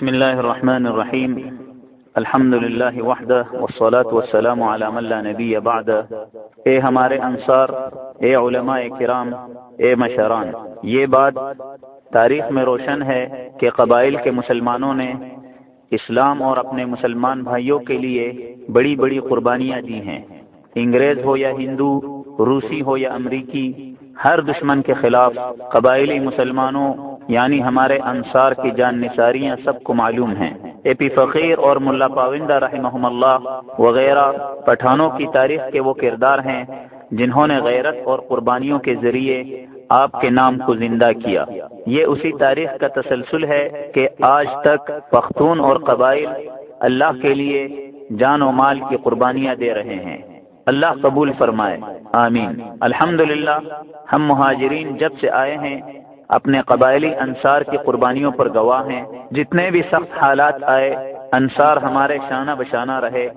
بسم الله الرحمن الرحيم الحمد لله وحده والصلاة والسلام على من لا نبي بعده اے ہمارے انصار، اے علماء کرام، اے مشران، یہ بات تاریخ میں روشن ہے کہ قبائل کے مسلمانوں نے اسلام اور اپنے مسلمان بھائیوں کے لیے بڑی بڑی قربانیاں دی ہیں۔ انگریز ہو یا ہندو، روسی ہو یا امریکی، ہر دشمن کے خلاف قبائلی مسلمانوں یعنی ہمارے انصار کی جان نثاریاں سب کو معلوم ہیں۔ اے پی فقیر اور ملا پاوندہ رحمہ اللہ وغیرہ پٹھانوں کی تاریخ کے وہ کردار ہیں جنہوں نے غیرت اور قربانیوں کے ذریعے آپ کے نام کو زندہ کیا۔ یہ اسی تاریخ کا تسلسل ہے کہ آج تک پختون اور قبائل اللہ کے لیے جان و مال کی قربانیاں دے رہے ہیں۔ اللہ قبول فرمائے۔ آمین۔ الحمد ہم مہاجرین جب سے آئے ہیں اپنے قبائلی انصار کی قربانیوں پر گواہ ہیں۔ جتنے بھی سخت حالات آئے، انصار ہمارے شانہ بشانہ رہے۔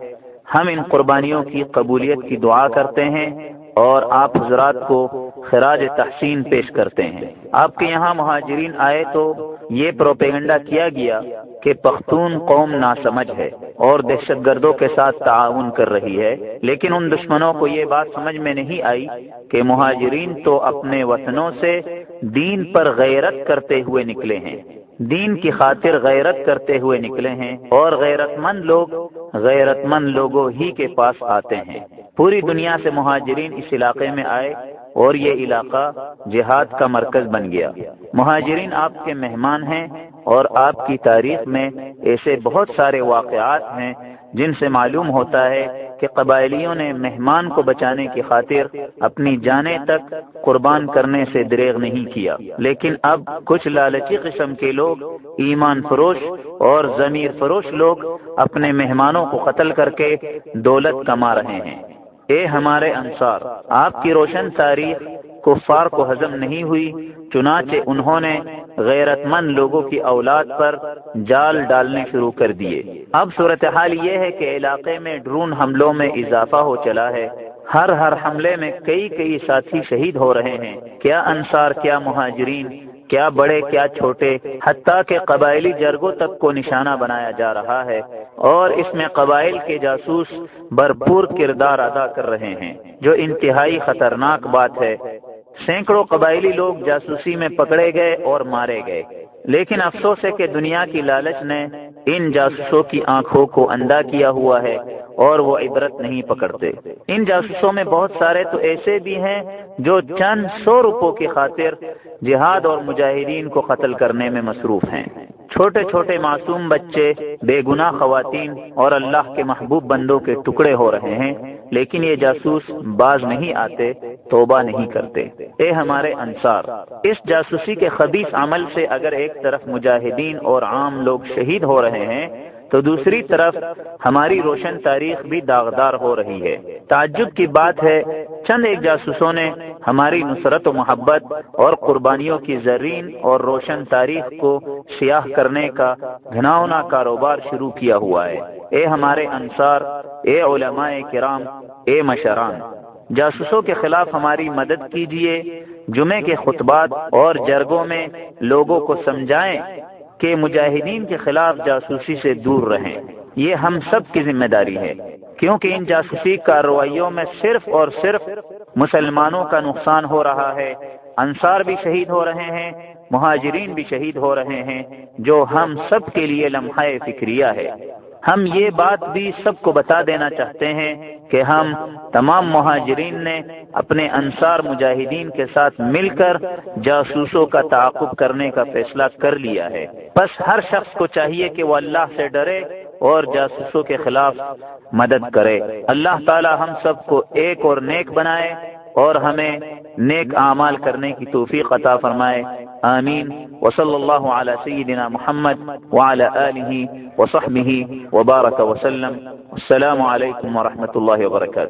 ہم ان قربانیوں کی قبولیت کی دعا کرتے ہیں۔ اور آپ حضرات کو خراج تحسین پیش کرتے ہیں۔ آپ کے یہاں مہاجرین آئے تو یہ پروپیگنڈا کیا گیا کہ پختون قوم ناسمجھ ہے اور دہشت گردوں کے ساتھ تعاون کر رہی ہے۔ لیکن ان دشمنوں کو یہ بات سمجھ میں نہیں آئی کہ مہاجرین تو اپنے وطنوں سے دین پر غیرت کرتے ہوئے نکلے ہیں۔ دین کی خاطر غیرت کرتے ہوئے نکلے ہیں اور غیرت مند لوگ غیرت مند لوگوں ہی کے پاس آتے ہیں۔ پوری دنیا سے مہاجرین اس علاقے میں آئے اور یہ علاقہ جہاد کا مرکز بن گیا۔ مہاجرین آپ کے مہمان ہیں اور آپ کی تاریخ میں ایسے بہت سارے واقعات ہیں جن سے معلوم ہوتا ہے کہ قبائلیوں نے مہمان کو بچانے کی خاطر اپنی جانیں تک قربان کرنے سے دریغ نہیں کیا۔ لیکن اب کچھ لالچی قسم کے لوگ، ایمان فروش اور ضمیر فروش لوگ اپنے مہمانوں کو قتل کر کے دولت کما رہے ہیں۔ اے ہمارے انصار، آپ کی روشن تاریخ کفار کو ہضم نہیں ہوئی، چنانچہ انہوں نے غیرت مند لوگوں کی اولاد پر جال ڈالنے شروع کر دیے۔ اب صورتحال یہ ہے کہ علاقے میں ڈرون حملوں میں اضافہ ہو چلا ہے۔ ہر ہر حملے میں کئی کئی ساتھی شہید ہو رہے ہیں۔ کیا انصار، کیا مہاجرین کیا بڑے کیا چھوٹے، حتیٰ کہ قبائلی جرگوں تک کو نشانہ بنایا جا رہا ہے اور اس میں قبائل کے جاسوس بھرپور کردار ادا کر رہے ہیں، جو انتہائی خطرناک بات ہے۔ سینکڑوں قبائلی لوگ جاسوسی میں پکڑے گئے اور مارے گئے۔ لیکن افسوس ہے کہ دنیا کی لالچ نے ان جاسوسوں کی آنکھوں کو اندھا کیا ہوا ہے اور وہ عبرت نہیں پکڑتے۔ ان جاسوسوں میں بہت سارے تو ایسے بھی ہیں جو چند سو روپوں کی خاطر جہاد اور مجاہدین کو قتل کرنے میں مصروف ہیں۔ چھوٹے چھوٹے معصوم بچے، بے گناہ خواتین اور اللہ کے محبوب بندوں کے ٹکڑے ہو رہے ہیں۔ لیکن یہ جاسوس باز نہیں آتے، توبہ نہیں کرتے۔ اے ہمارے انصار، اس جاسوسی کے خبیص عمل سے اگر ایک طرف مجاہدین اور عام لوگ شہید ہو رہے ہیں تو دوسری طرف ہماری روشن تاریخ بھی داغدار ہو رہی ہے۔ تعجب کی بات ہے، چند ایک جاسوسوں نے ہماری نصرت و محبت اور قربانیوں کی زرین اور روشن تاریخ کو سیاہ کرنے کا گھناؤنا کاروبار شروع کیا ہوا ہے۔ اے ہمارے انصار، اے علماء کرام، اے مشران، جاسوسوں کے خلاف ہماری مدد کیجیے جمعے کے خطبات اور جرگوں میں لوگوں کو سمجھائیں۔ کہ مجاہدین کے خلاف جاسوسی سے دور رہیں۔ یہ ہم سب کی ذمہ داری ہے، کیونکہ ان جاسوسی کارروائیوں میں صرف اور صرف مسلمانوں کا نقصان ہو رہا ہے۔ انصار بھی شہید ہو رہے ہیں، مہاجرین بھی شہید ہو رہے ہیں، جو ہم سب کے لیے لمحہ فکریہ ہے۔ ہم یہ بات بھی سب کو بتا دینا چاہتے ہیں کہ ہم تمام مہاجرین نے اپنے انصار مجاہدین کے ساتھ مل کر جاسوسوں کا تعاقب کرنے کا فیصلہ کر لیا ہے۔ بس ہر شخص کو چاہیے کہ وہ اللہ سے ڈرے اور جاسوسوں کے خلاف مدد کرے۔ اللہ تعالی ہم سب کو ایک اور نیک بنائے اور ہمیں نیک اعمال کرنے کی توفیق عطا فرمائے۔ آمين. وصلى الله على سيدنا محمد وعلى آله وصحبه وبارك وسلم. والسلام عليكم ورحمة الله وبركاته.